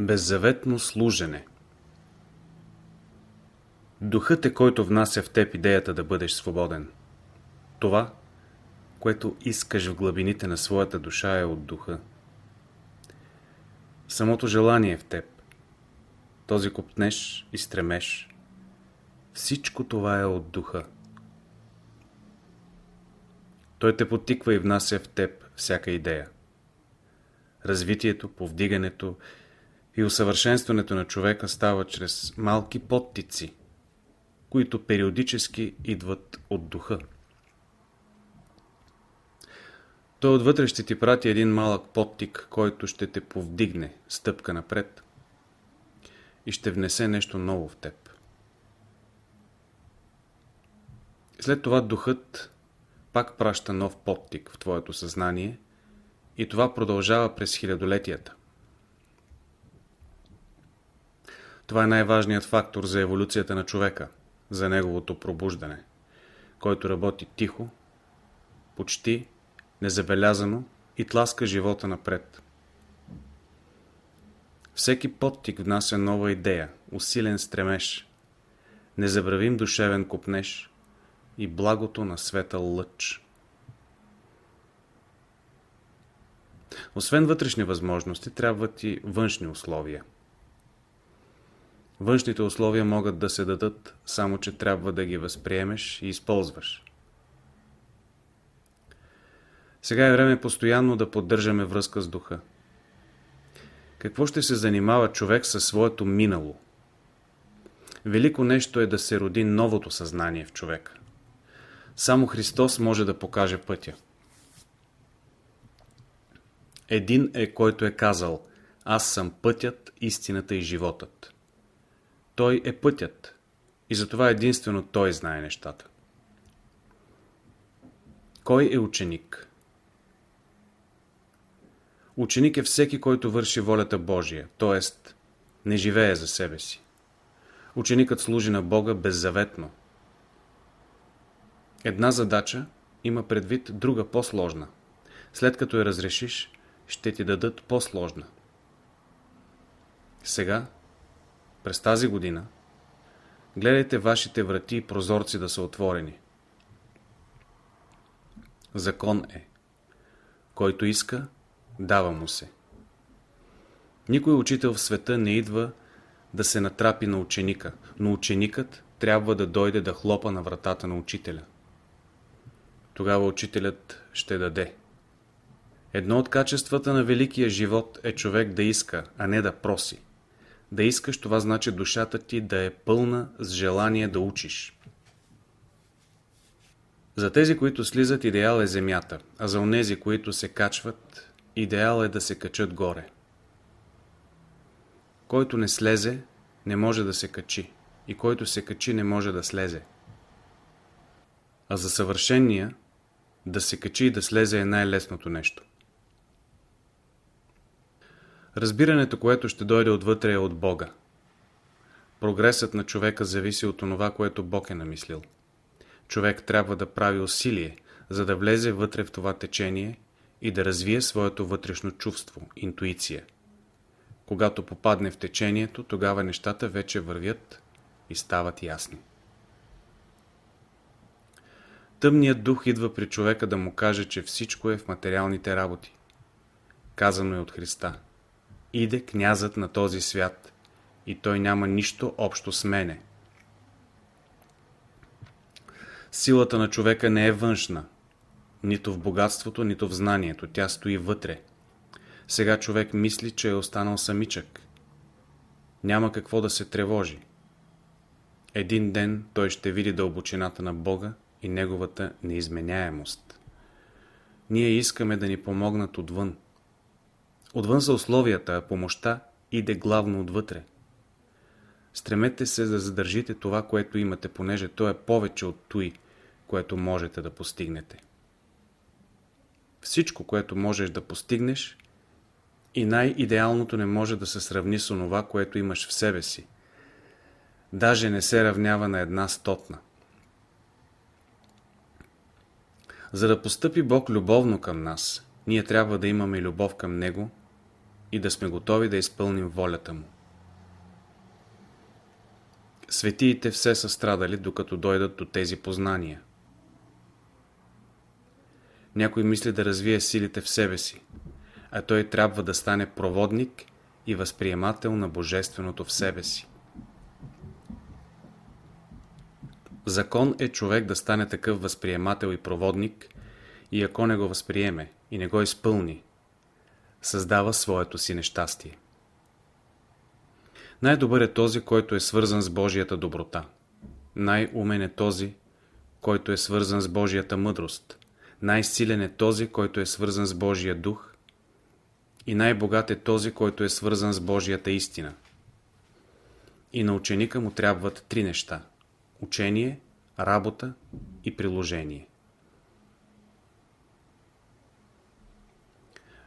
Беззаветно служене Духът е който внася в теб идеята да бъдеш свободен. Това, което искаш в глъбините на своята душа е от духа. Самото желание в теб, този купнеш и стремеш, всичко това е от духа. Той те потиква и внася в теб всяка идея. Развитието, повдигането и усъвършенстването на човека става чрез малки подтици, които периодически идват от духа. Той отвътре ще ти прати един малък подтик, който ще те повдигне стъпка напред и ще внесе нещо ново в теб. След това духът пак праща нов подтик в твоето съзнание и това продължава през хилядолетията. Това е най-важният фактор за еволюцията на човека, за неговото пробуждане, който работи тихо, почти незабелязано и тласка живота напред. Всеки подтик внася нова идея, усилен стремеж, незабравим душевен купнеж и благото на светъл лъч. Освен вътрешни възможности, трябват и външни условия. Външните условия могат да се дадат, само че трябва да ги възприемеш и използваш. Сега е време постоянно да поддържаме връзка с духа. Какво ще се занимава човек със своето минало? Велико нещо е да се роди новото съзнание в човека. Само Христос може да покаже пътя. Един е, който е казал Аз съм пътят, истината и животът. Той е пътят и затова единствено Той знае нещата. Кой е ученик? Ученик е всеки, който върши волята Божия, т.е. не живее за себе си. Ученикът служи на Бога беззаветно. Една задача има предвид друга по-сложна. След като я разрешиш, ще ти дадат по-сложна. Сега, през тази година, гледайте вашите врати и прозорци да са отворени. Закон е. Който иска, дава му се. Никой учител в света не идва да се натрапи на ученика, но ученикът трябва да дойде да хлопа на вратата на учителя. Тогава учителят ще даде. Едно от качествата на великия живот е човек да иска, а не да проси. Да искаш, това значи душата ти да е пълна с желание да учиш. За тези, които слизат, идеал е земята, а за онези, които се качват, Идеал е да се качат горе. Който не слезе, не може да се качи. И който се качи, не може да слезе. А за съвършения, да се качи и да слезе е най-лесното нещо. Разбирането, което ще дойде отвътре е от Бога. Прогресът на човека зависи от това, което Бог е намислил. Човек трябва да прави усилие, за да влезе вътре в това течение и да развие своето вътрешно чувство, интуиция. Когато попадне в течението, тогава нещата вече вървят и стават ясни. Тъмният дух идва при човека да му каже, че всичко е в материалните работи. Казано е от Христа. Иде князът на този свят и той няма нищо общо с мене. Силата на човека не е външна, нито в богатството, нито в знанието. Тя стои вътре. Сега човек мисли, че е останал самичък. Няма какво да се тревожи. Един ден той ще види дълбочината на Бога и Неговата неизменяемост. Ние искаме да ни помогнат отвън. Отвън са условията, а помощта иде главно отвътре. Стремете се да задържите това, което имате, понеже то е повече от той, което можете да постигнете. Всичко, което можеш да постигнеш и най-идеалното не може да се сравни с онова, което имаш в себе си. Даже не се равнява на една стотна. За да постъпи Бог любовно към нас, ние трябва да имаме любов към Него и да сме готови да изпълним волята му. Светиите все са страдали, докато дойдат до тези познания. Някой мисли да развие силите в себе си, а той трябва да стане проводник и възприемател на Божественото в себе си. Закон е човек да стане такъв възприемател и проводник и ако не го възприеме и не го изпълни, създава своето си нещастие. Най-добър е този, който е свързан с Божията доброта. Най-умен е този, който е свързан с Божията мъдрост. Най-силен е този, който е свързан с Божия дух. И най-богат е този, който е свързан с Божията истина. И на ученика му трябват три неща – учение, работа и приложение.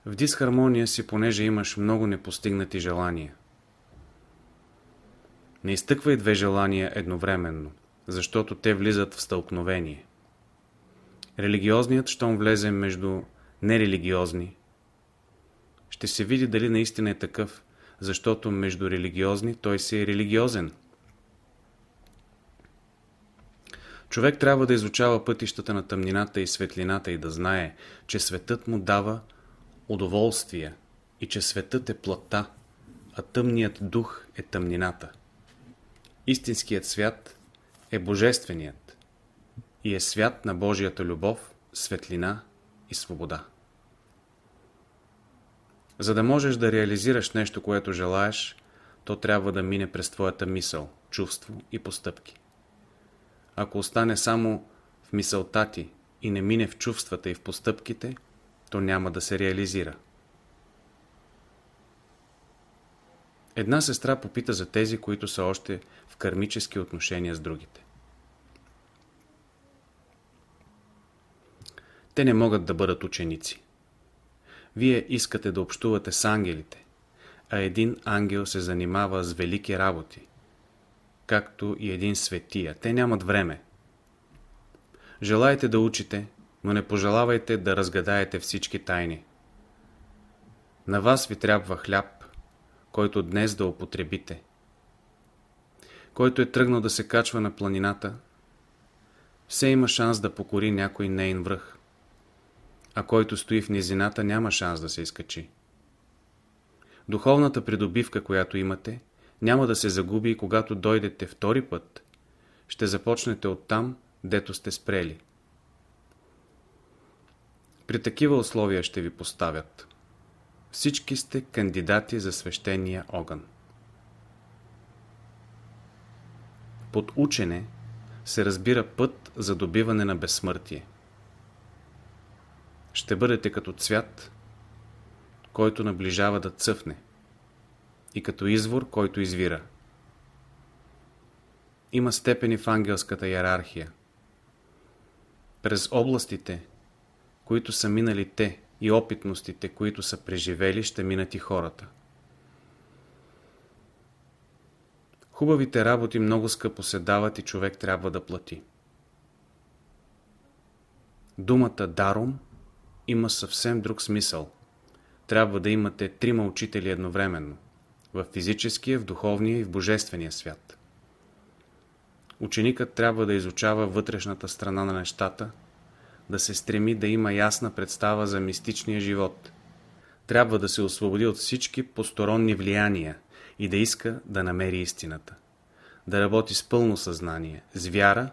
В дисхармония си, понеже имаш много непостигнати желания – не изтъквай две желания едновременно, защото те влизат в стълкновение. Религиозният, щом влезе между нерелигиозни, ще се види дали наистина е такъв, защото между религиозни той си е религиозен. Човек трябва да изучава пътищата на тъмнината и светлината и да знае, че светът му дава удоволствие и че светът е плътта, а тъмният дух е тъмнината. Истинският свят е Божественият и е свят на Божията любов, светлина и свобода. За да можеш да реализираш нещо, което желаеш, то трябва да мине през твоята мисъл, чувство и постъпки. Ако остане само в мисълта ти и не мине в чувствата и в постъпките, то няма да се реализира. Една сестра попита за тези, които са още в кармически отношения с другите. Те не могат да бъдат ученици. Вие искате да общувате с ангелите, а един ангел се занимава с велики работи, както и един светия. Те нямат време. Желаете да учите, но не пожелавайте да разгадаете всички тайни. На вас ви трябва хляб, който днес да употребите. Който е тръгнал да се качва на планината, все има шанс да покори някой нейн връх, а който стои в низината няма шанс да се изкачи. Духовната придобивка, която имате, няма да се загуби и когато дойдете втори път, ще започнете оттам, дето сте спрели. При такива условия ще ви поставят. Всички сте кандидати за свещения огън. Под учене се разбира път за добиване на безсмъртие. Ще бъдете като цвят, който наближава да цъфне, и като извор, който извира. Има степени в ангелската иерархия. През областите, които са минали те, и опитностите, които са преживели, ще минат и хората. Хубавите работи много скъпо се дават и човек трябва да плати. Думата даром има съвсем друг смисъл. Трябва да имате трима учители едновременно. В физическия, в духовния и в божествения свят. Ученикът трябва да изучава вътрешната страна на нещата – да се стреми да има ясна представа за мистичния живот. Трябва да се освободи от всички посторонни влияния и да иска да намери истината. Да работи с пълно съзнание, с вяра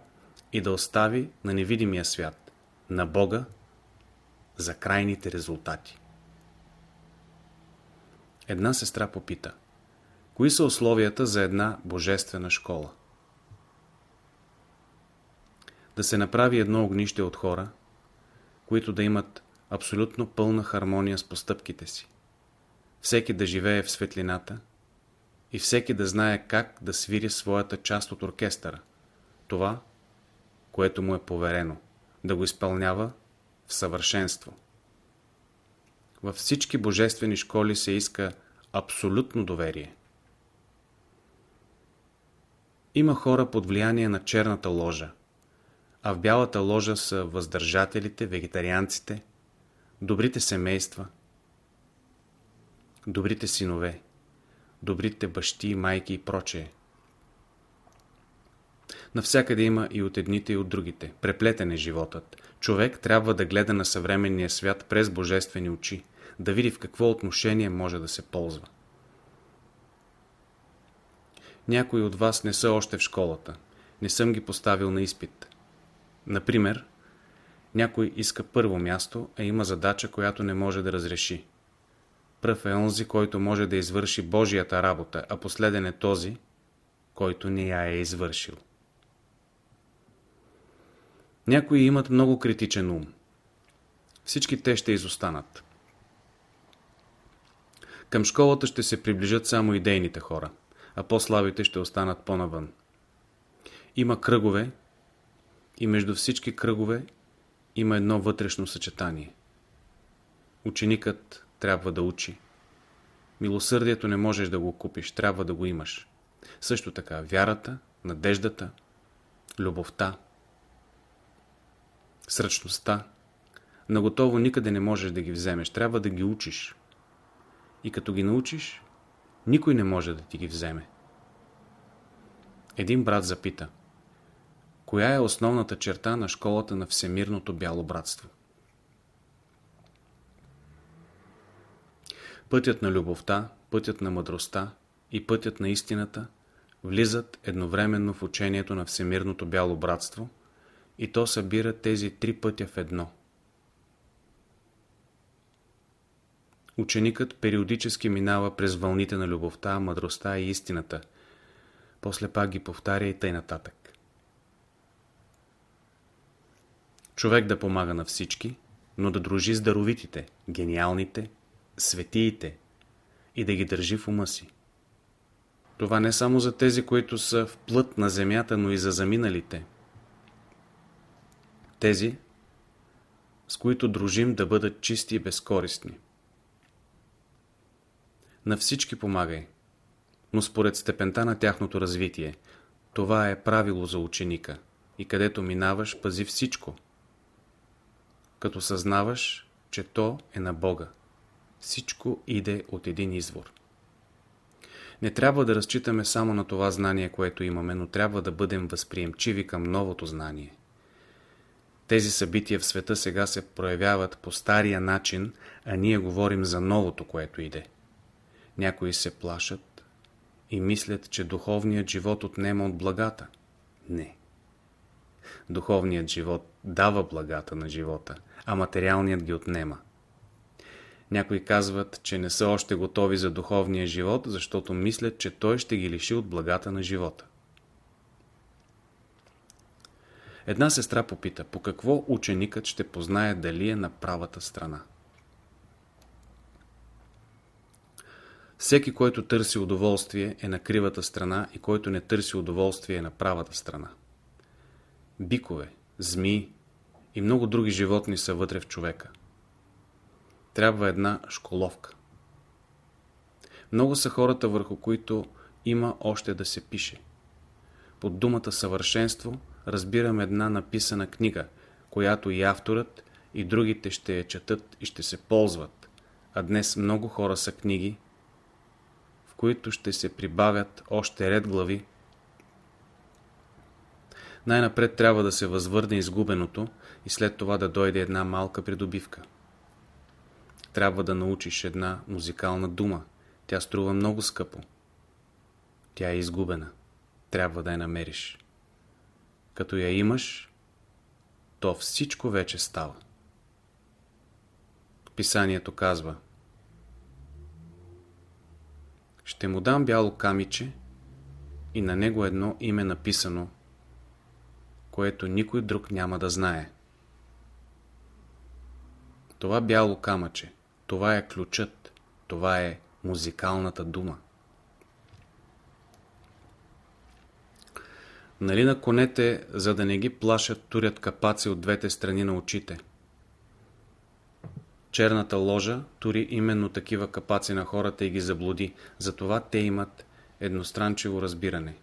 и да остави на невидимия свят, на Бога, за крайните резултати. Една сестра попита. Кои са условията за една божествена школа? Да се направи едно огнище от хора, които да имат абсолютно пълна хармония с постъпките си. Всеки да живее в светлината и всеки да знае как да свири своята част от оркестъра. Това, което му е поверено, да го изпълнява в съвършенство. Във всички божествени школи се иска абсолютно доверие. Има хора под влияние на черната ложа, а в бялата ложа са въздържателите, вегетарианците, добрите семейства. добрите синове, добрите бащи, майки и прочее. Навсякъде има и от едните и от другите. Преплетен е животът. Човек трябва да гледа на съвременния свят през божествени очи, да види в какво отношение може да се ползва. Някои от вас не са още в школата. Не съм ги поставил на изпит. Например, някой иска първо място, а има задача, която не може да разреши. Пръв е онзи, който може да извърши Божията работа, а последен е този, който не я е извършил. Някои имат много критичен ум. Всички те ще изостанат. Към школата ще се приближат само идейните хора, а по-слабите ще останат по-навън. Има кръгове и между всички кръгове има едно вътрешно съчетание. Ученикът трябва да учи. Милосърдието не можеш да го купиш, трябва да го имаш. Също така вярата, надеждата, любовта, сръчността. Наготово никъде не можеш да ги вземеш, трябва да ги учиш. И като ги научиш, никой не може да ти ги вземе. Един брат запита – Коя е основната черта на школата на Всемирното бяло братство? Пътят на любовта, пътят на мъдростта и пътят на истината влизат едновременно в учението на Всемирното бяло братство и то събира тези три пътя в едно. Ученикът периодически минава през вълните на любовта, мъдростта и истината, после пак ги повтаря и тъй нататък. Човек да помага на всички, но да дружи с даровитите, гениалните, светиите и да ги държи в ума си. Това не само за тези, които са в плът на земята, но и за заминалите. Тези, с които дружим да бъдат чисти и безкористни. На всички помагай, но според степента на тяхното развитие. Това е правило за ученика. И където минаваш, пази всичко – като съзнаваш, че то е на Бога. Всичко иде от един извор. Не трябва да разчитаме само на това знание, което имаме, но трябва да бъдем възприемчиви към новото знание. Тези събития в света сега се проявяват по стария начин, а ние говорим за новото, което иде. Някои се плашат и мислят, че духовният живот отнема от благата. Не. Духовният живот дава благата на живота, а материалният ги отнема. Някои казват, че не са още готови за духовния живот, защото мислят, че той ще ги лиши от благата на живота. Една сестра попита, по какво ученикът ще познае дали е на правата страна. Всеки, който търси удоволствие, е на кривата страна и който не търси удоволствие е на правата страна. Бикове, змии, и много други животни са вътре в човека. Трябва една школовка. Много са хората, върху които има още да се пише. Под думата съвършенство разбирам една написана книга, която и авторът, и другите ще я четат и ще се ползват. А днес много хора са книги, в които ще се прибавят още ред глави. Най-напред трябва да се възвърне изгубеното, и след това да дойде една малка придобивка. Трябва да научиш една музикална дума. Тя струва много скъпо. Тя е изгубена. Трябва да я намериш. Като я имаш, то всичко вече става. Писанието казва Ще му дам бяло камиче и на него едно име написано, което никой друг няма да знае. Това бяло камъче, това е ключът, това е музикалната дума. Нали на конете, за да не ги плашат, турят капаци от двете страни на очите? Черната ложа тури именно такива капаци на хората и ги заблуди, затова те имат едностранчиво разбиране.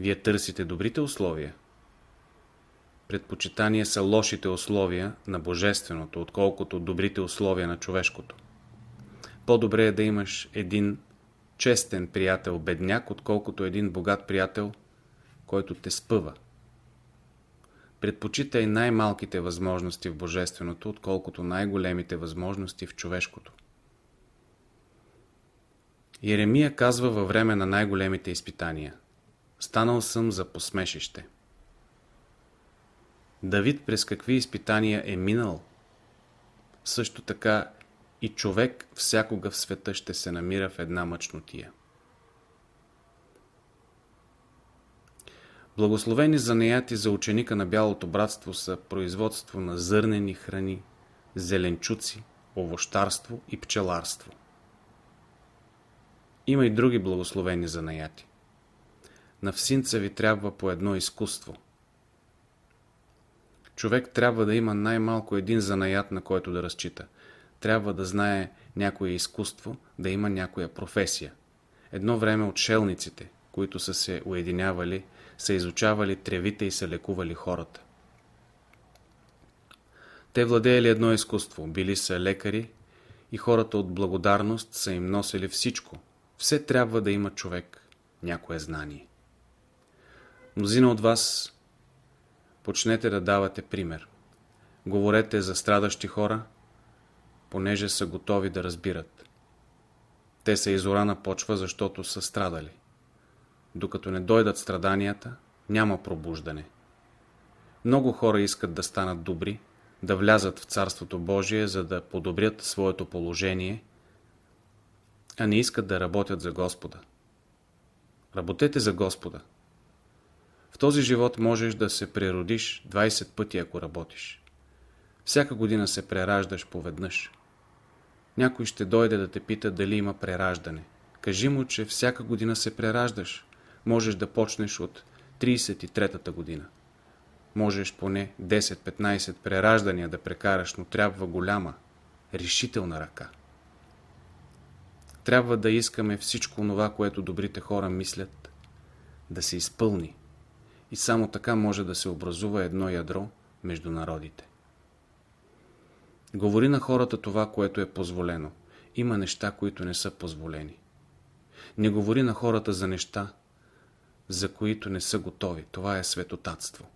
Вие търсите добрите условия, предпочитание са лошите условия на божественото, отколкото добрите условия на човешкото. По-добре е да имаш един честен приятел бедняк, отколкото един богат приятел, който те спъва. Предпочитай най-малките възможности в божественото, отколкото най-големите възможности в човешкото. Еремия казва във време на най-големите изпитания Станал съм за посмешище. Давид през какви изпитания е минал? Също така и човек всякога в света ще се намира в една мъчнотия. Благословени занаяти за ученика на Бялото братство са производство на зърнени храни, зеленчуци, овощарство и пчеларство. Има и други благословени занаяти. На всинца ви трябва по едно изкуство. Човек трябва да има най-малко един занаят, на който да разчита. Трябва да знае някое изкуство, да има някоя професия. Едно време отшелниците, които са се уединявали, са изучавали тревите и са лекували хората. Те владеели едно изкуство, били са лекари и хората от благодарност са им носили всичко. Все трябва да има човек, някое знание. Мнозина от вас почнете да давате пример. Говорете за страдащи хора, понеже са готови да разбират. Те са изорана почва, защото са страдали. Докато не дойдат страданията, няма пробуждане. Много хора искат да станат добри, да влязат в Царството Божие, за да подобрят своето положение, а не искат да работят за Господа. Работете за Господа. В този живот можеш да се преродиш 20 пъти, ако работиш. Всяка година се прераждаш поведнъж. Някой ще дойде да те пита дали има прераждане. Кажи му, че всяка година се прераждаш можеш да почнеш от 33-та година. Можеш поне 10-15 прераждания да прекараш, но трябва голяма, решителна ръка. Трябва да искаме всичко това, което добрите хора мислят, да се изпълни. И само така може да се образува едно ядро между народите. Говори на хората това, което е позволено. Има неща, които не са позволени. Не говори на хората за неща, за които не са готови. Това е светотатство.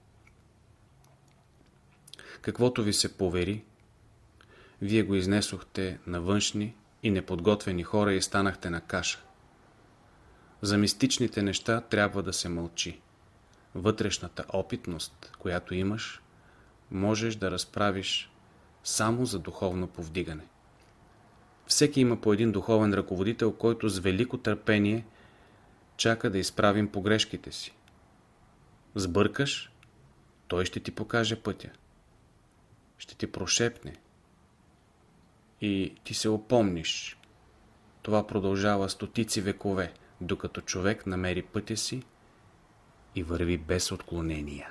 Каквото ви се повери, вие го изнесохте на външни и неподготвени хора и станахте на каша. За мистичните неща трябва да се мълчи. Вътрешната опитност, която имаш, можеш да разправиш само за духовно повдигане. Всеки има по един духовен ръководител, който с велико търпение – чака да изправим погрешките си. Сбъркаш, той ще ти покаже пътя. Ще ти прошепне. И ти се опомниш. Това продължава стотици векове, докато човек намери пътя си и върви без отклонения.